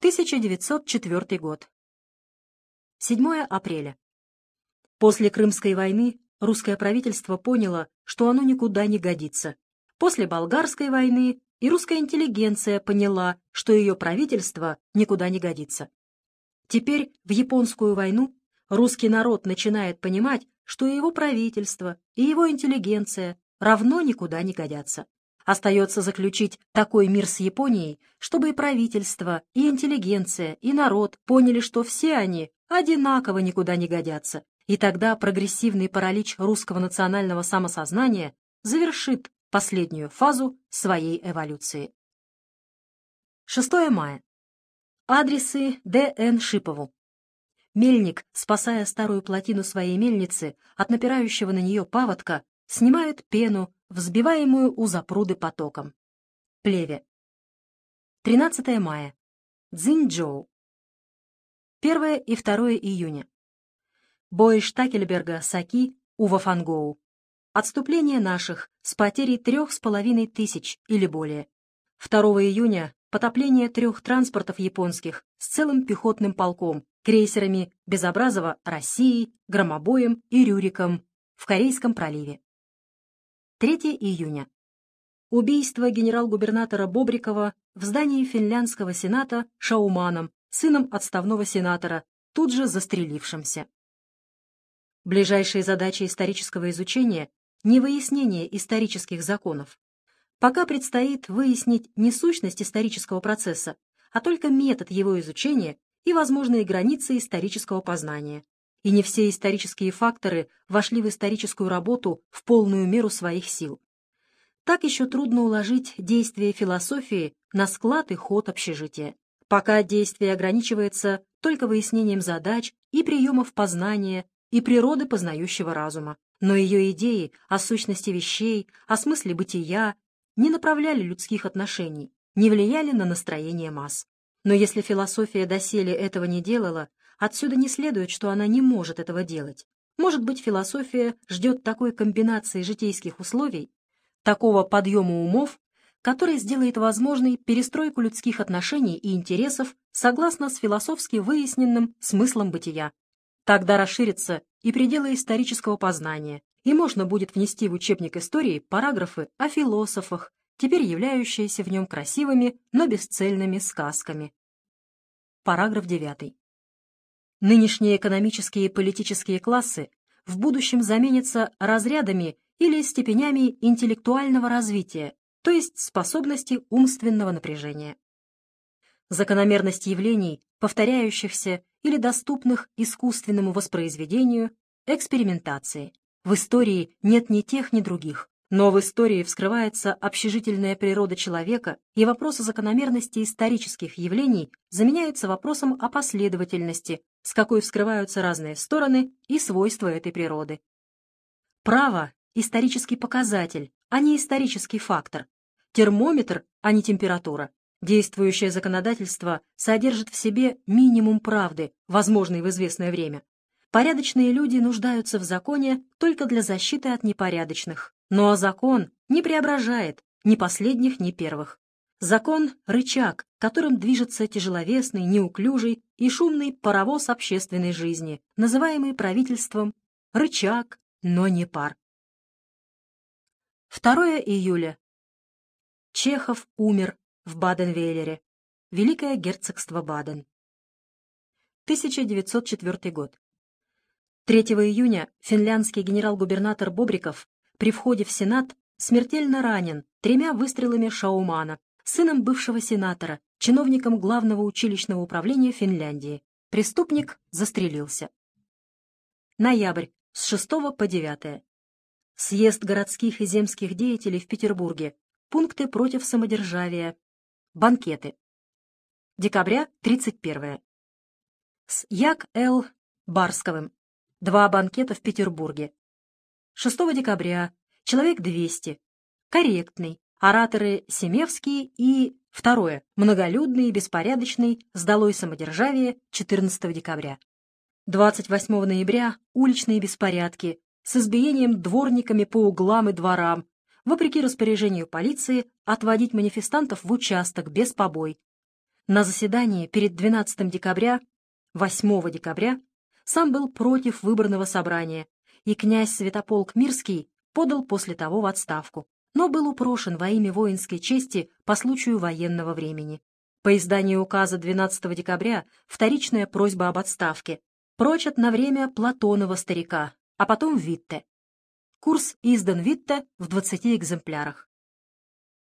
1904 год. 7 апреля. После Крымской войны русское правительство поняло, что оно никуда не годится. После Болгарской войны и русская интеллигенция поняла, что ее правительство никуда не годится. Теперь в японскую войну русский народ начинает понимать, что и его правительство, и его интеллигенция равно никуда не годятся. Остается заключить такой мир с Японией, чтобы и правительство, и интеллигенция, и народ поняли, что все они одинаково никуда не годятся, и тогда прогрессивный паралич русского национального самосознания завершит последнюю фазу своей эволюции. 6 мая. Адресы Д.Н. Шипову. Мельник, спасая старую плотину своей мельницы от напирающего на нее паводка, снимает пену, взбиваемую у запруды потоком. Плеве. 13 мая. Цзиньчжоу. 1 и 2 июня. Бой Штакельберга Саки у Вафангоу. Отступление наших с потерей трех с половиной тысяч или более. 2 июня потопление трех транспортов японских с целым пехотным полком, крейсерами Безобразова России, Громобоем и Рюриком в Корейском проливе. 3 июня. Убийство генерал-губернатора Бобрикова в здании финляндского сената Шауманом, сыном отставного сенатора, тут же застрелившимся. Ближайшие задачи исторического изучения — не выяснение исторических законов. Пока предстоит выяснить не сущность исторического процесса, а только метод его изучения и возможные границы исторического познания и не все исторические факторы вошли в историческую работу в полную меру своих сил. Так еще трудно уложить действие философии на склад и ход общежития. Пока действие ограничивается только выяснением задач и приемов познания и природы познающего разума. Но ее идеи о сущности вещей, о смысле бытия не направляли людских отношений, не влияли на настроение масс. Но если философия доселе этого не делала, Отсюда не следует, что она не может этого делать. Может быть, философия ждет такой комбинации житейских условий, такого подъема умов, который сделает возможной перестройку людских отношений и интересов согласно с философски выясненным смыслом бытия. Тогда расширятся и пределы исторического познания, и можно будет внести в учебник истории параграфы о философах, теперь являющиеся в нем красивыми, но бесцельными сказками. Параграф 9. Нынешние экономические и политические классы в будущем заменятся разрядами или степенями интеллектуального развития, то есть способности умственного напряжения. Закономерность явлений, повторяющихся или доступных искусственному воспроизведению, экспериментации. В истории нет ни тех, ни других. Но в истории вскрывается общежительная природа человека, и вопрос о закономерности исторических явлений заменяется вопросом о последовательности, с какой вскрываются разные стороны и свойства этой природы. Право — исторический показатель, а не исторический фактор. Термометр, а не температура. Действующее законодательство содержит в себе минимум правды, возможной в известное время. Порядочные люди нуждаются в законе только для защиты от непорядочных. Но закон не преображает ни последних, ни первых. Закон — рычаг, которым движется тяжеловесный, неуклюжий и шумный паровоз общественной жизни, называемый правительством рычаг, но не пар. 2 июля. Чехов умер в Баден-Вейлере. Великое герцогство Баден. 1904 год. 3 июня финляндский генерал-губернатор Бобриков при входе в Сенат смертельно ранен тремя выстрелами Шаумана, сыном бывшего сенатора, чиновником главного училищного управления Финляндии. Преступник застрелился. Ноябрь, с 6 по 9. Съезд городских и земских деятелей в Петербурге. Пункты против самодержавия. Банкеты. Декабря, 31. С Як Л. Барсковым. Два банкета в Петербурге. 6 декабря, человек 200, корректный, ораторы Семевский и, второе, многолюдный и беспорядочный, сдалой самодержавие 14 декабря. 28 ноября уличные беспорядки с избиением дворниками по углам и дворам, вопреки распоряжению полиции отводить манифестантов в участок без побой. На заседании перед 12 декабря, 8 декабря, сам был против выборного собрания, и князь Святополк Мирский подал после того в отставку, но был упрошен во имя воинской чести по случаю военного времени. По изданию указа 12 декабря вторичная просьба об отставке. Прочат на время Платонова старика, а потом Витте. Курс издан Витте в 20 экземплярах.